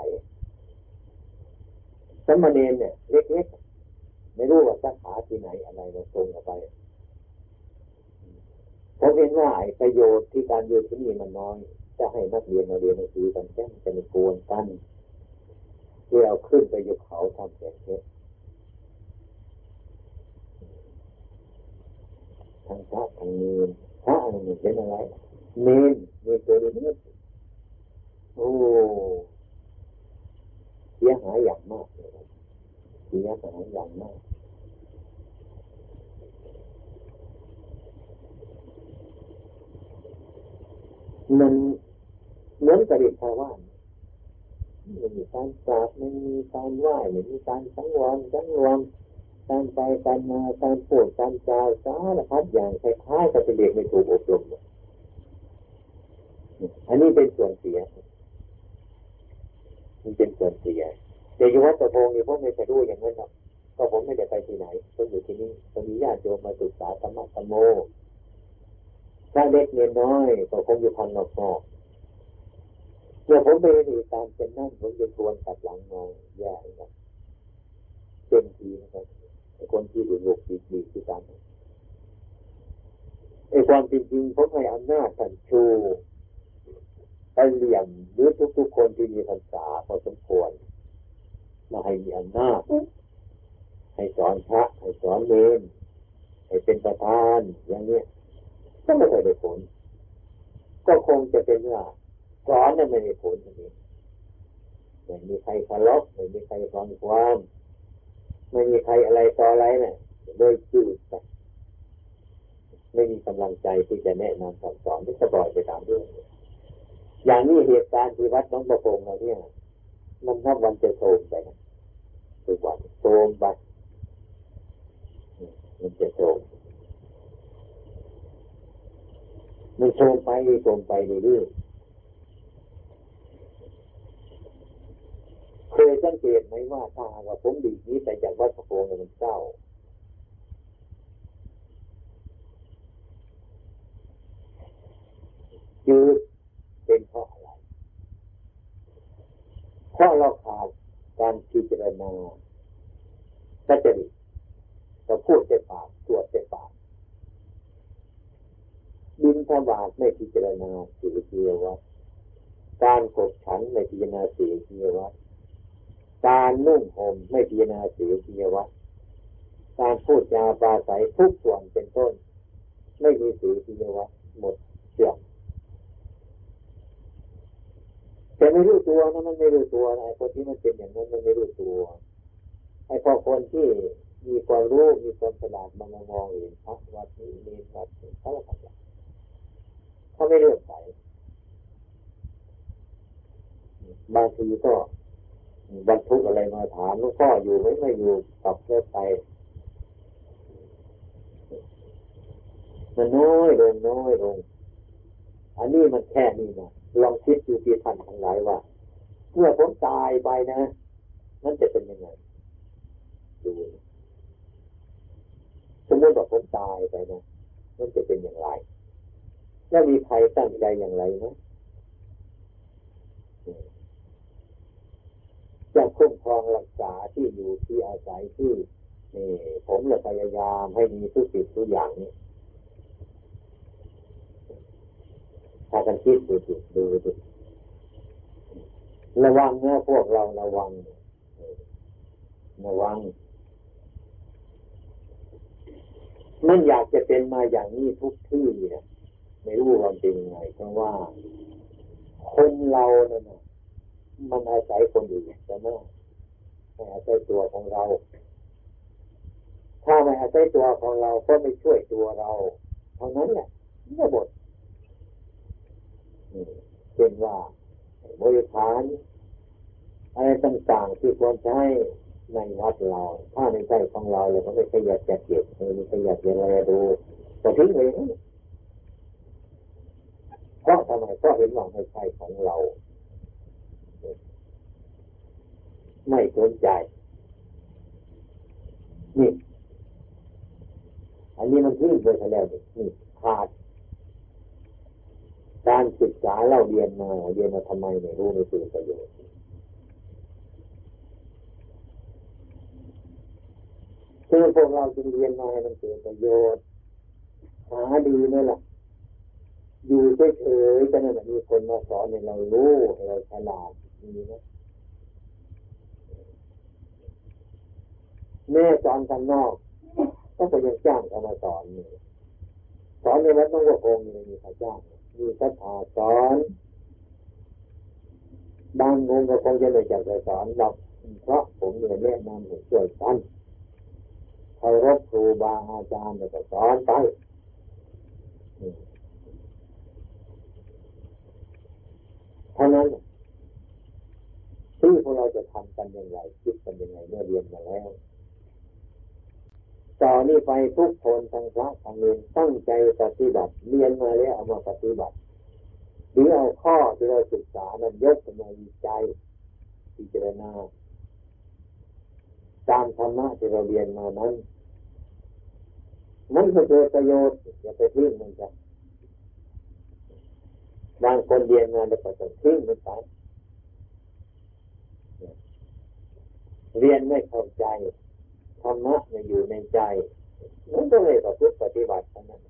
สมณเณรเนี่ยเล็กๆไม่รู้ว่าสาขาที่ไหนอะไรมาตรงออกไปผมเห็นว่าประโยชน์ที่การอยู่ที่นี่มันน้อย จะให้นักเรียนมาเรียนหนังสือกันแค่จะม่กวนกันเพื่อเอาขึ้นไปอยู่เขาทำแก่เพชรทั้งพระทั้งเนรพระอะไรนี่เป็นอะไรเนร เนรตัวนี้โอ้เสียหายอย่างมากเลยเสียหายอย่างมากมันเหมือนกระดิ่งชาวบ้านไม่มีการกราบไม่มีการไหว้ไม่มีการสังวรสังรวมการไปการมาการพูดการจาสารพัดอย่างคล้ายๆกับเป็นเด็กไม่ถูกอบรม อันนี้เป็นส่วนเสีย มันเป็นส่วนเสียแต่ยุวัตโพงนี่ผมไม่เคยรู้อย่างนั้นหรอกก็ผมไม่ได้ไปที่ไหนผมอยู่ที่นี่ผมมีญาติโยมมาศึกษาธรรมะธรรมโมถ้าเล็กเนียนน้อยก็คงอยู่พันนอกนอกเมื่อผมไปเห็นเหตุการณ์เช่นนั้นผมจะทวนกลับหลังมองแย่นะเต็มทีนะครับคนที่ดูหลกดีดีที่ตามไอ้ความจริงๆผมให้อำนาจท่านชู ไปเหลี่ยมหรือทุกๆคนที่มีภาษาพอสมควรมาให้มีอำนาจให้สอนพระให้สอนเนให้เป็นประธานอย่างนี้ก็ไม่เคยได้ผล ก็คงจะเป็นว่าสอนนั้นไม่ได้ผลอย่างนี้ไม่มีใครเคารพไม่มีใครฟังความไม่มีใครอะไรต่ออะไรเนี่ยโดยจืดไปไม่มีกำลังใจที่จะแนะนำสอนสอนที่จะปล่อยไปตามเรื่อง อย่างนี้เหตุการณ์ที่วัดน้องประพงเราเนี่ย มันนับวันจะโทมไปนะทุกวันโทมไปมันจะโทมมันโทมไปโทมไปเรื่อยเคยสังเกตไหมว่าถ้าว่าผมดีนี้แต่จากวัดประพงมันเศร้าจืด เป็นเพราะอะไร เพราะเราขาดการพิจารณาสัจริตเราพูดเจ็ปากตรวจเจ็ปากบินทบาทไม่พิจารณาสีเกียวะการกดฉันไม่พิจารณาสีเกียวะการนุ่งห่มไม่พิจารณาสีเกียวะการพูดจาปราศัยทุกส่วนเป็นต้น ไม่มีสีเกียวะหมดเสื่อมแต่ ไม่รู้ตัวนะมันไม่รู้ตัวไอ้คนที่มันเป็นอย่างนั้นมันไม่รู้ตัวไอ้พอคนที่มีความรู้มีความฉลาดมันมองเห็นพระวัดนี้เนรวัดนี้เขาทำอย่างเขาไม่เลื่อมใสบางทีก็บรรทุกอะไรมาถามหลวงพ่ออยู่ไหมไม่อยู่กลับรถไปมันน้อยลงน้อยลงอันนี้มันแค่นี้นะ ลองคิดดูที่ท่านทั้งหลายว่าเมื่อผมตายไปนะนั่นจะเป็นยังไงดูสมมติว่าผมตายไปนะนั่นจะเป็นอย่างไร แล้วมีใครตั้งใจอย่างไรนะจะคุ้มครองรักษาที่อยู่ที่อาศัยที่นี่ผมเลยพยายามให้มีทุกสิ่งทุกอย่างนี้ ถ้ากันคิดดูดูดูดูระวังเนะพวกเราระวังระวัง มันอยากจะเป็นมาอย่างนี้ทุกที่นะไม่รู้ว่าเป็นยังไงเพราะว่า คนเราเนี่ยมันอาศัยคนอื่นแต่ไม่ไม่อาศัยตัวของเรา ถ้าไม่อาศัยตัวของเราก็ไม่ช่วยตัวเรา เท่านั้นแหละนี่หมด เช่นว่าบริฐาน อะไรต่างๆที่ควรใช้ในวัดเรา ถ้าในใจของเราเราก็ไม่ขยันจะเก็บไม่ขยันจะอะไรดูแต่ทิ้งเลยเพราะทำไมเพราะเห็นว่าไม่ใช่ของเรา ไม่สนใจ นี่ อันนี้มันทิ้งไปแล้วนี่ขาด การศึกษาเราเรียนมาเรียนมาทำไมไม่รู้ไม่เป็นประโยชน์คือพวกเราจึงเรียนมาให้มันเกิดประโยชน์หาดีนี่แหละอยู่เฉยๆจะนั่นมีคนมาสอนในเรารู้เราฉลาดมีนะแม่สอนกันนอกก็ไปยังจ้างเขามาสอนนี่สอนในวัดต้องว่าองค์มีใครจ้าง มีพระพาสอนบางงงก็คงจะไม่จากสอนหรอกเพราะผมเนี่ยแนะนำให้ช่วยกันเคารพครูบาอาจารย์ก็สอนไปเท่านั้นที่พวกเราจะทำกันย่างไรคิดกันยังไงเมื่อเรียนมาแล้ว ต่อนนี้ไปทุกคนทั้งพระทั้งเรียนตั้งใจปฏิบัติเรียนมาแล้วเอามาปฏิบัติหรือเอาข้อที่เราศึกษานั้นยกมาวิจัยพิจารณาตามธรรมะที่เราเรียนมานั้นมันจะเกิดประโยชน์อย่าไปทิ้งมันจ้ะบางคนเรียนมาแล้วก็ต้องทิ้งมันไปเรียนไม่เข้าใจ ธรรมะมันอยู่ในใจมันก็เลยประพฤติปฏิบัติเท่านั้น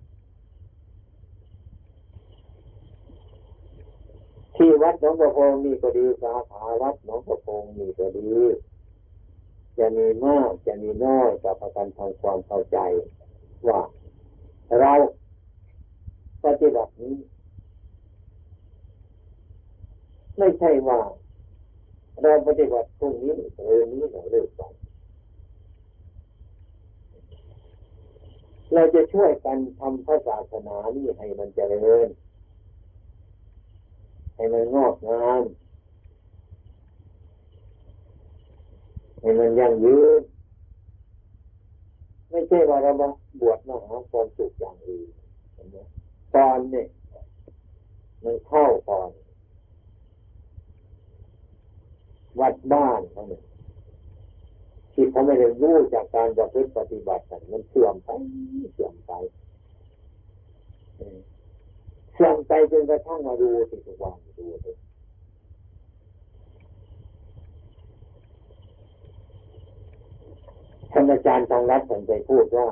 ที่วัดหนองประพงมีก็ดีสาขาวัดหนองประพงมีก็ดี จะมีมากจะมีน้อยกับประกันทำความเข้าใจ ว่าเราปฏิบัตินี้ ไม่ใช่ว่า เราปฏิบัติพรุ่งนี้เรื่องนี้เราเลิกไป เราจะช่วยกันทำพระศาสนานี่ให้มันเจริญ ให้มันงอกงามให้มันยั่งยืนไม่ใช่ว่าเรามาบวชมาหาความสุขอย่างอื่นตอนเนี่ยมันเข้าก่อน วัดบ้านเขาเนี่ย ที่เขาไม่ได้รู้จากการประพฤติปฏิบัติมันเสื่อมไปเสื่อมไปเสื่อมไปจนกระทั่งมาดูสิทุกวันดูสิท่านอาจารย์ทองรัฐผมเคยพูดว่า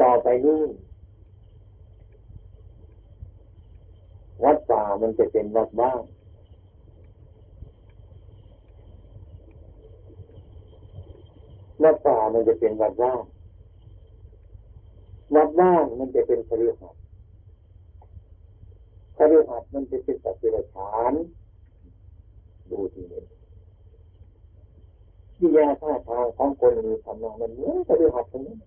ต่อไปนี้วัดป่ามันจะเป็นวัดบ้าน วัดป่ามันจะเป็นวัดว่าง วัดว่างมันจะเป็นคฤหัสถ์คฤหัสถ์มันจะเป็นสัตว์เดรัจฉานดูทีนี้วิญญาท่าทางของคนมีธรรมะมันเหมือนคฤหัสถ์ทั้งนั้น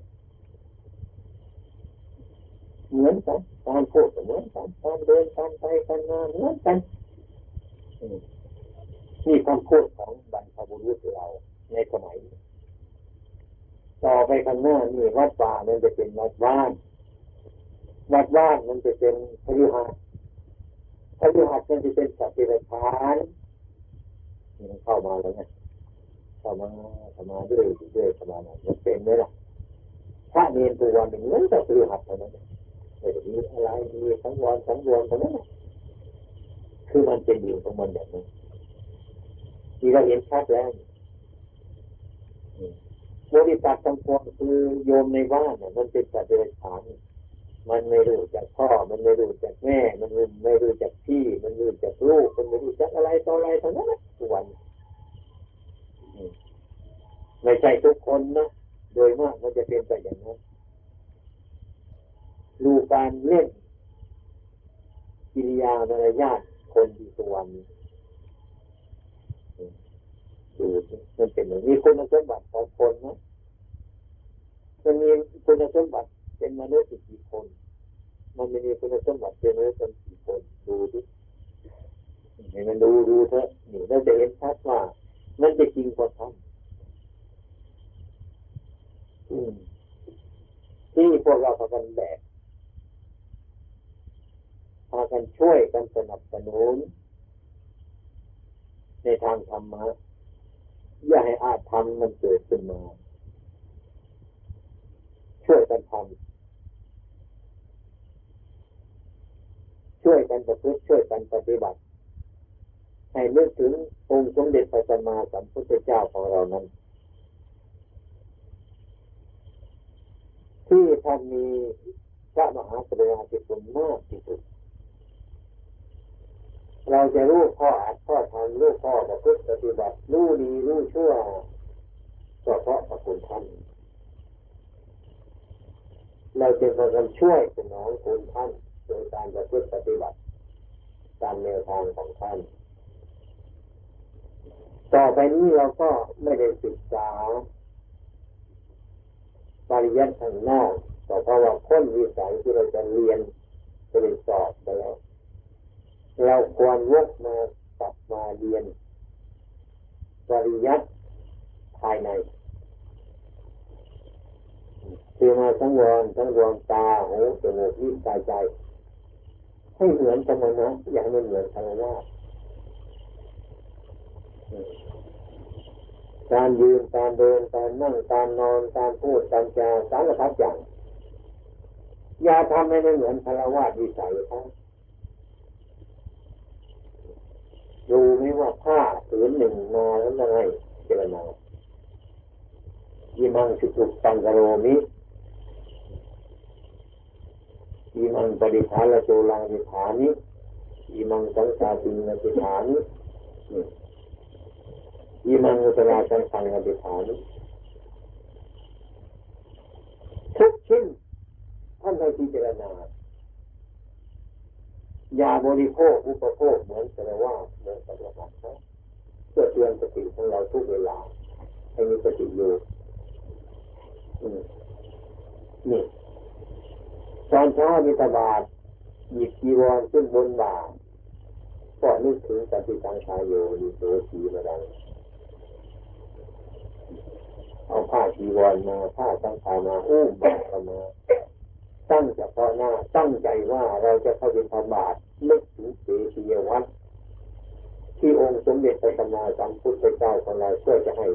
เหมือนกันการพูดเหมือนกันการเดินการไปการมาเหมือนกันนี่คำพูดของบรรพบุรุษเราในสมัยนี้ ต่อไปข้างหน้านี่วัดป่ามันจะเป็นวัดว่านวัดว่านมันจะเป็นพยุหัสพยุหัสมันจะเป็นสัตว์ที่ทานมันเข้ามาแล้วไงเข้ามาเข้ามาด้วยด้วยเข้ามามันเป็นไหมล่ะพระเนรตัววันหนึ่งเหมือนกับพยุหัสเท่านั้นไม่ได้มีอะไรมีสังวรสังวรเท่านั้นคือมันเป็นอยู่ของมันแบบนี้ที่เราเห็นชัดแล้ว บริษัททั้งปวงคือโยมในบ้าเนี่ยมันเป็นสัตว์เดรัจฉานมันไม่รู้จากพ่อ มันไม่รู้จากแม่ มันไม่รู้จากพี่ มันไม่รู้จากลูก มันไม่รู้จากอะไรต่ออะไรทั้งนั้นทุกวันไม่ใช่ทุกคนนะโดยมากมันจะเป็นไปอย่างนั้นดูการเล่นกิริยามารยาทคนที่สุวร รณดูมันเป็นอย่างนี้คุณสมบัติของคนนะมันมีคุณสมบัติเป็นมนุษย์กี่คน มันไม่มีคุณสมบัติเป็นมนุษย์กี่คนดูดิให้มันดูดูเถอะนี่เราจะเห็นชัดว่ามันจะจริงกว่าทำที่พวกเราพากันแบบพากันช่วยกันสนับสนุนในทางธรรมะ อย่าให้อาธรรมมันเกิดขึ้นมา ช่วยกันทำช่วยกันประพฤติช่วยกันปฏิบัติ ให้นึกถึงองค์สมเด็จพระสัมมาสัมพุทธเจ้าของเรานั้น ที่ท่านมีพระมหากรุณาธิคุณมากที่สุด เราจะรู้ข้ออัดข้อทำรู้ข้อประพฤติปฏิบัติรู้ดีรู้ชั่วก็เพราะพระคุณท่านเราจะพยายามช่วยสนองคุณท่านโดยการประพฤติปฏิบัติ ตามแนวทางของท่าน ต่อไปนี้เราก็ไม่ได้ศึกษาปริยัติทางนอกแต่เพราะว่าพ้นวิสัยที่เราจะเรียนจะเรียนสอบไปแล้ว เราควรวกมากลับมาเรียนปริยัติภายในคือมาสังวรสังวรตาหูจมูกลิ้นกายใจ ให้เหมือนกันนะอย่างไม่เหมือนกันว่าการยืนการเดินการนั่งการนอนการพูดการจาสารพัดอย่างอย่าทำให้ไม่เหมือนพลวาดีใส่เขา ดูไม่ว่าผ้าผืนหนึ่งมาแล้วยังไงเจรนายิมังสุตุปังกโรมิยิมังปฏิภาลโจลังปิฐานิยิมังสังสาตินปิฐานิยิมังอุตราสังขังปิฐานิทุกชิ้นท่านให้พิจารณา ยาบริโภคอุปโภคเหมือนแตว่าเหมือนกับเราเพื่อเตือนสติของเราทุกเวลาให้มีสติอยู่นี่ตอนเช้ามีตบาดหยิบจีวรขึ้นบนบ่าก็นึกถึงสติสังชายโยนิโสสีมาดังเอาผ้าจีวรมาผ้าสังขามาอุ้มบาตมา ตั้งเฉพาะหน้าตั้งใจว่าเราจะเข้าเป็นพบาทนึกถึงเสียวัดที่องค์สมเด็จพระสัมมาสัมพุทธเจ้าของเราเพื่อจะให้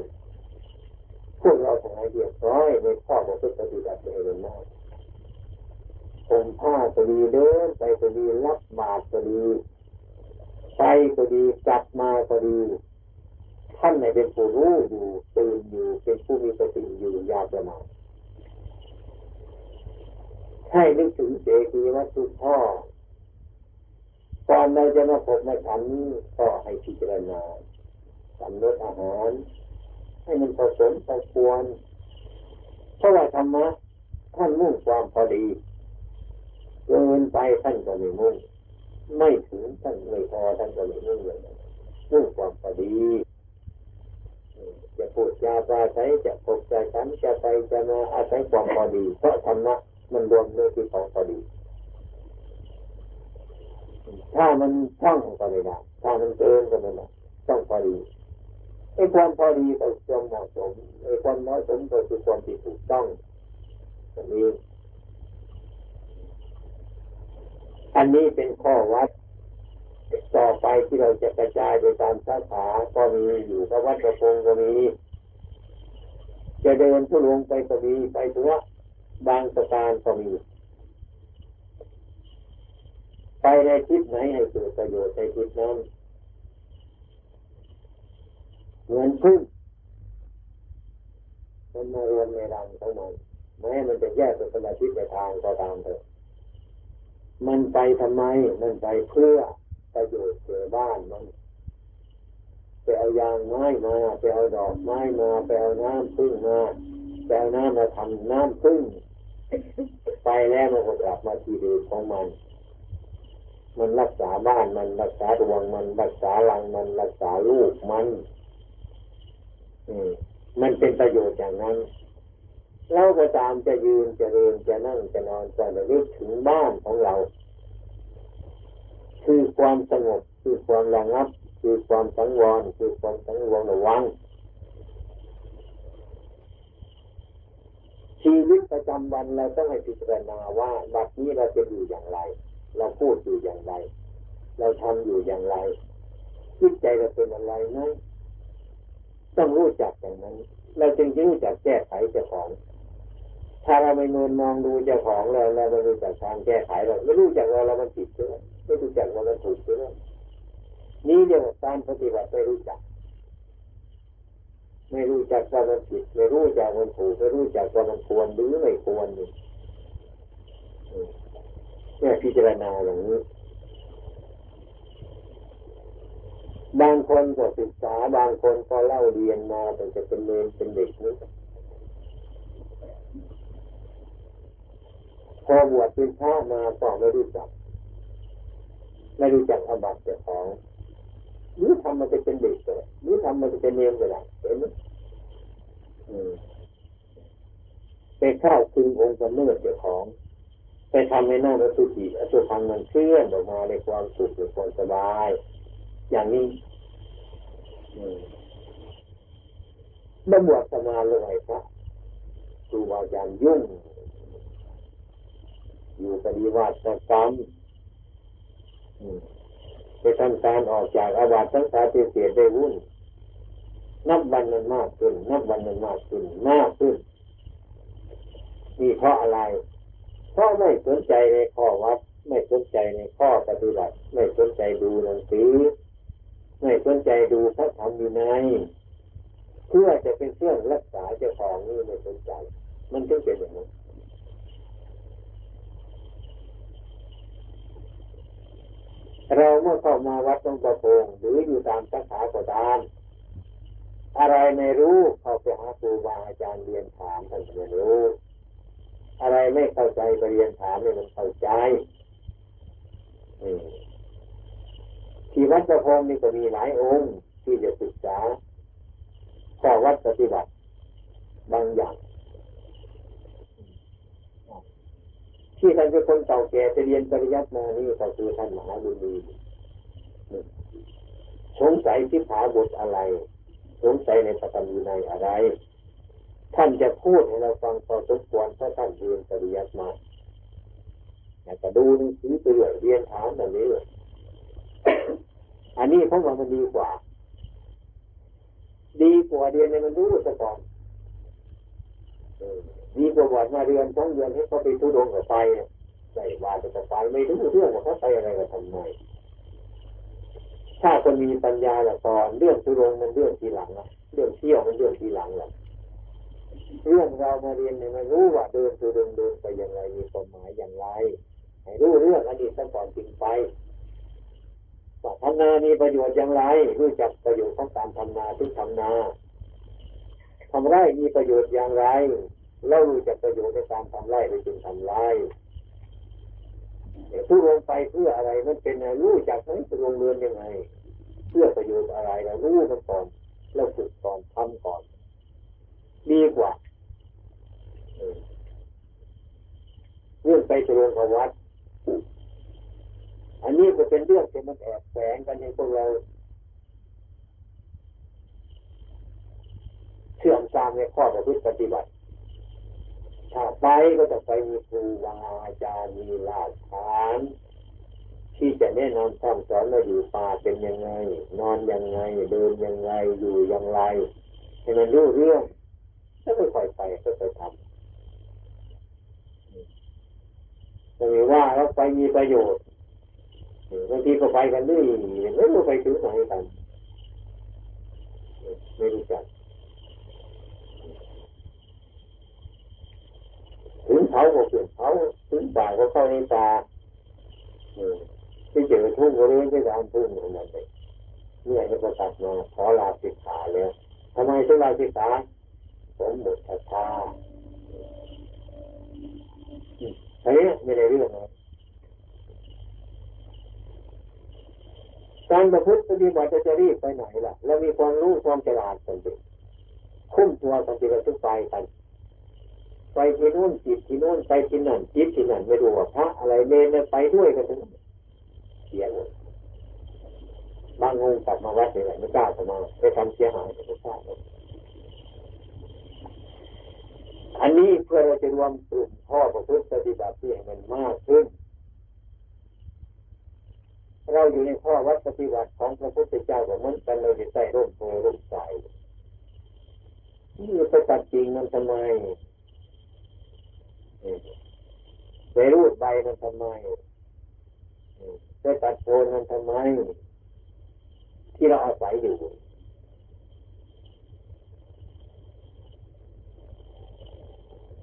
พวกเราทั้งหลายเรียบร้อยในข้อของพุทธปฏิบัติเป็นมากผมผ้าก็ดีเดินไปก็ดีรับบาตรก็ดีไปก็ดีกลับมาก็ดีท่านในเป็นผู้รู้อยู่ตื่นอยู่เป็นผู้มีสติอยู่ยาประมาณ ให้นึกถึงเจดีวัตถุพ่อก่อนเราจะมาพบมาฉันก็ให้พิจารณากำหนอาหาร ให้มันผสมพอควรเพราะว่าธรรมะท่านมุ่งความพอดีเกินไปท่านก็ไม่มุ่งไม่ถึงท่านไม่พอท่านก็ไม่มุ่งเลยมุ่งความพอดีจะพูดจาปราศัยจะพบจะฉันจะไปจะมาอาศัยความพอดีเพราะธรรมะ มันรวมในที่ของพอดี ถ้ามันช่องก็ไม่ได้ถ้ามันเกินก็ไม่ได้ต้องพอดีไอ้ความพอดีก็ความเหมาะสมไอ้ความน้อยสมก็คือความที่ถูกต้องอันนี้อันนี้เป็นข้อวัด ต่อไปที่เราจะกระจายโดยตามสาขาก็มีอยู่พระวัดประพงก็มีจะเดินทุลงไปก็มีไปถึงว่า บางประการก็มี ไปในทิศไหนให้เกิดประโยชน์ในทิศนั้นเหมือนพึ่งมันมารวมในรังของมันแม้มันจะแยกเป็นคนละทิศในทางก็ตามเถอะ มันไปทำไม มันไปเพื่อประโยชน์เกิดบ้านมันไปเอายางไม้มาไปเอาดอกไม้มาไปเอาน้ำพึ่งมาไปเอาน้ำมาทำน้ำพึ่ง ไปแล้วมันก็กลับมาที่เดิมของมัน มันรักษาบ้านมันรักษาดวงมันรักษาลังมันรักษาลูกมันมันเป็นประโยชน์อย่างนั้นเราก็ตามจะยืนจะเดินจะนั่งจะนอนจะระลึกถึงบ้านของเรา คือความสงบคือความระงับ คือความสังวรคือความสังวรระวัง ชีวิตประจำวันเราต้องให้พิจารณาว่าบัดนี้เราจะอยู่อย่างไร เราพูดอยู่อย่างไร เราทำอยู่อย่างไรจิตใจเราเป็นอะไรไหมต้องรู้จักอย่างนั้น เราจึงรู้จักแก้ไขเจ้าของ ถ้าเราไม่นอนมองดูเจ้าของเราเราไม่รู้จักทางแก้ไขเราไม่รู้จักเราเรามันผิดเช่ไหมไม่รู้จักเรามันถูกเช่ไหมนี่เรียกว่าการปฏิบัติไม่รู้จัก ไม่รู้จักว่ามันผิดไม่รู้จักมันถูกไม่รู้จักว่ามันควรหรือไม่ควรนี่พิจารณาอย่างนี้ บางคนก็ศึกษาบางคนก็เล่าเรียนมาแต่จะเป็นเนเป็นเด็กนี่พอบวชเป็นพระมาก็ไม่รู้จัก ไม่รู้จักอบัตเจ้าของ หรือทำมันจะเป็นเด็กเลยหรือทำมันจะเป็นเนมก็ได้เห็นไหมไปเข้าคืนองค์กำเนิดเจ้าของ ไปทำให้นั่งรสุจิอสุพังมันเคลื่อนออกมาในความสุขหรือความสบาย อย่างนี้เมื่อบวชสมาเลยครับครูอาจารย์ยุ่ง อยู่ปฏิวัติกรรม ไปทำการออกจากอาวัตทั้งสาเสียได้วุ่น นับวันมันมากขึ้น นับวันมันมากขึ้น มากขึ้น นี่เพราะอะไร เพราะไม่สนใจในข้อวัด ไม่สนใจในข้อปฏิบัติ ไม่สนใจดูหนังสือ ไม่สนใจดูพระธรรมอยู่ในเพื่อจะเป็นเครื่องรักษาเจ้าของนี่ไม่สนใจ มันจึงเป็นอย่างนั้น เราเมื่อเข้ามาวัดตรงประพงหรืออยู่ตามสาขาก็ตามอะไรไม่รู้เข้าไปหาครูบาอาจารย์เรียนถามท่านไม่รู้ อะไรไม่เข้าใจไปเรียนถามให้มันเข้าใจที่วัดประพงนี่ก็มีหลายองค์ที่จะศึกษาข้อวัดปฏิบัติบางอย่าง ที่ท่านเป็นคนเก่าแก่จะเรียนปริยัติมานี่ก็คือท่านมหาบุรีสงสัยที่ผาบทอะไร สงสัยในปฐมีในอะไร ท่านจะพูดให้เราฟังพอสมควรเพราท่านเรียนปริยัติมาอยากจะดูหนังสือไปเรื่อยเรียนถามแบบนี้เลยอันนี้เพราะว่ามันดีกว่า ดีกว่าเรียนในมันรู้ซะก่อน ดีกว่าบวชมาเรียนสองเดือนให้เขาไปทุดงกับไปใส่ว่าจะไปไม่รู้เรื่องว่าเขาไปอะไรกันทำไมถ้าคนมีปัญญาละก่อนเรื่องทุดงมันเรื่องทีหลังนะเรื่องเที่ยวมันเรื่องทีหลังแหละเรื่องเรามาเรียนเนี่ยมันรู้ว่าเดินตัวเดินเดินไปอย่างไรมีความหมายอย่างไรให้รู้เรื่องอดีตตั้งก่อนจริงไปว่าทำนามีประโยชน์อย่างไร รู้จักประโยชน์ของการทำนาทุกทำนาทำไร่มีประโยชน์อย่างไร เรารู้จักประโยชน์ในการทำไร่ไปจึงทำไร่ผู้ลงไปเพื่ออะไรมันเป็นรู้จักไหมจะลงเรือนยังไง เพื่อประโยชน์อะไรเรารู้มันก่อนเราฝึกก่อนทำก่อน ดีกว่าเรื่องไปตรงกับวัด อันนี้ก็เป็นเรื่องที่มันแอบแฝงกันในพวกเราเชื่อมตามในข้อประพฤติปฏิบัติ ถ้าไปก็จะไปมีครูวาอาจารย์มีหลักฐาน ที่จะแนะนำคำสอนเราอยู่ป่าเป็นยังไง นอนยังไงเดินยังไงอยู่อย่างไรให้มันรู้เรื่องก็ค่อยไปค่อยทำจะมีว่าเราไปมีประโยชน์บางทีก็ไปกันด้วยไม่รู้ไปถึงไหนกันไม่รู้จักถึงเขาก็เปลี่ยนเขาถึงป่าก็เข้าในป่าที่เจอทุ่งบริเวณที่ร้านทุ่งเหมือนกันเลยเนี่ยก็ตัดมาขอลาสิกขาแล้วทำไมถึงลาสิกขาสมบูรณ์ศรัทธาอันนี้ไม่ได้เรื่องนะการประพฤติปฏิบัติจะรีบไปไหนล่ะเรามีความรู้ความฉลาดกันดิคุ้มตัวกันทีละทุกไปกัน ไปที่นู่นจิตที่นู่นไปที่นั่นจิตที่นั่นไม่รู้ว่าพระอะไรเนรไปด้วยกันทั้งเสียหมดบางองค์กลับมาวัดเลยไม่กล้าจะมาไปทำเสียหายไม่กล้าอันนี้เพื่อเราจะรวมกลุ่มพ่อประพฤติปฏิบัติที่ให้มันมากขึ้น เราอยู่ในข้อวัดปฏิบัติของพระพุทธเจ้าเหมือนกันเราจะใส่ร่มโพร่มใสนี่ไปตัดจริงมันทำไม ไปรูดใบมันทำไมไปตัดโคนมันทำไม ที่เราอาศัยอยู่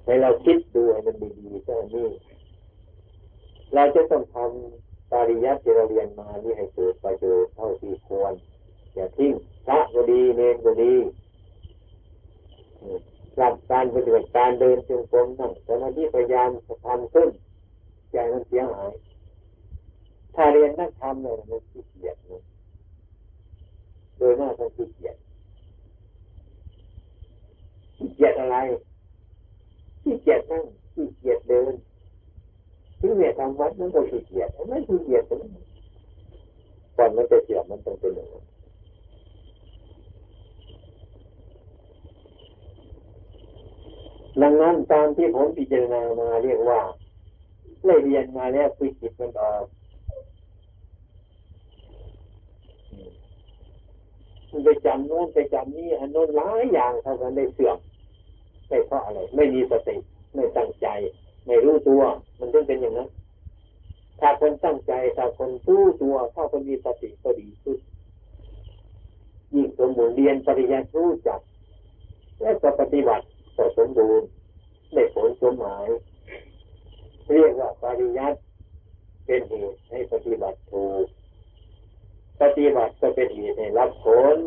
ให้เราคิดดูให้มันดีๆแค่นี้เเราจะต้องทำปริยัติที่เราเรียนมานี่ให้เกิดประโยชน์เท่าที่ควร อย่าทิ้งพระก็ดีเนรก็ดี หลักการปฏิบัติการเดินจงกรมนั่งสมาธิพยายามทำขึ้นใจมันเสียหาย ถ้าเรียนนักธรรมเนี่ยมันขี้เกียจนะโดยมากมันขี้เกียจขี้เกียจอะไรขี้เกียจนั่งขี้เกียจเดินที่เนี่ยทำวัดมันก็ขี้เกียจไม่ขี้เกียจตรงนั้นก่อนมันจะเสียมันต้องเป็นอย่างนั้น ดังนั้นตามที่ผมพิจารณามาเรียกว่าได้เรียนมาแล้วคุยจิตมันออกมันไปจำโน้นไปจำนี่อันโน้นหลายอย่างเท่ากันได้เสื่อมไม่เพราะอะไร ไม่มีสติไม่ตั้งใจ ไม่รู้ตัว มันจึงเป็นอย่างนั้น ถ้าคนตั้งใจถ้าคนรู้ตัวถ้าคนมีสติก็ดีขึ้นยิ่งสมบูรณ์เรียนปริญญารู้จัก และก็ปฏิบัติ ก็สมบูรณ์ได้ผลสมหมาย เรียกว่าปริยัติเป็นเหตุให้ปฏิบัติถูก ปฏิบัติก็เป็นเหตุให้รับผล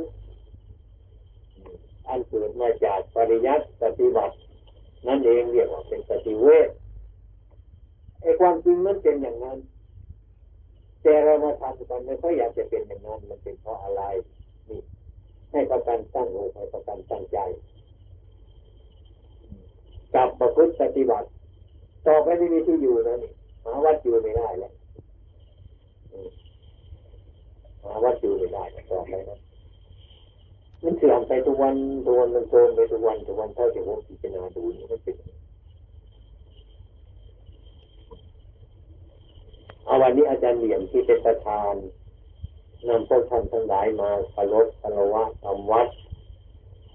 อันเกิดมาจากปริยัติปฏิบัติ นั่นเองเรียกว่าเป็นปฏิเวทไอ้ความจริงมันเป็นอย่างนั้น แต่เรามาทำกันไม่ค่อยอยากจะเป็นอย่างนั้น มันเป็นเพราะอะไร นี่ ให้ประกันตั้งอกให้ประกันตั้งใจ กับประพฤติปฏิบัติ ต่อไปไม่มีที่อยู่แล้วนี่หาวัดอยู่ไม่ได้แล้วหาวัดอยู่ไม่ได้ต่อไปนะมันเสื่อมไปทุกวันทุกวันมันโกงไปทุกวันทุกวันเท่าที่ผมพิจารณาดูนี่มันเป็นเอาวันนี้อาจารย์เหลี่ยมที่เป็นประธานนำพวกท่านทั้งหลายมาคารพคารวะทำวัด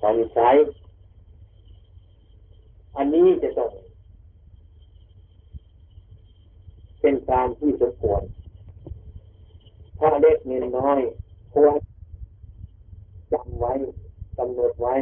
ทำใช้ อันนี้จะต้องเป็นการที่สมควรถ้าเล็กเงินน้อยควรจำไว้กำหนดไว้